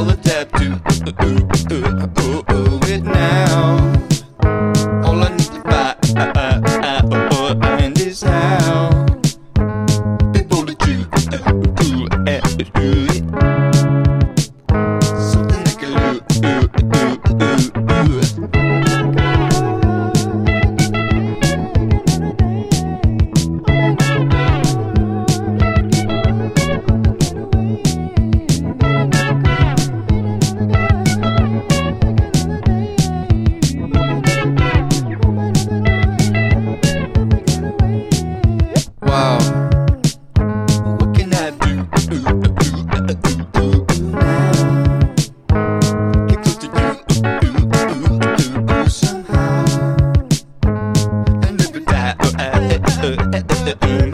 all of that to Ooh, ooh, ooh, ooh, ooh, it now. All I need to find is how people to do. Ooh, ooh, ooh, ooh. the mm.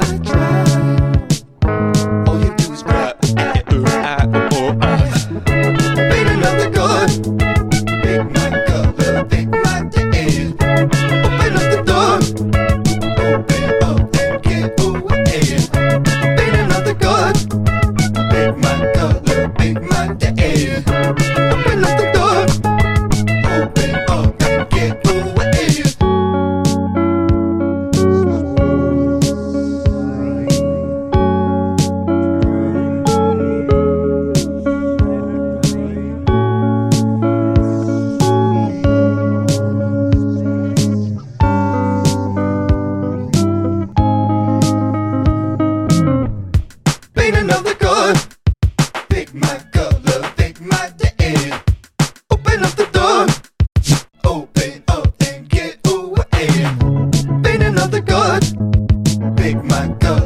take my gun.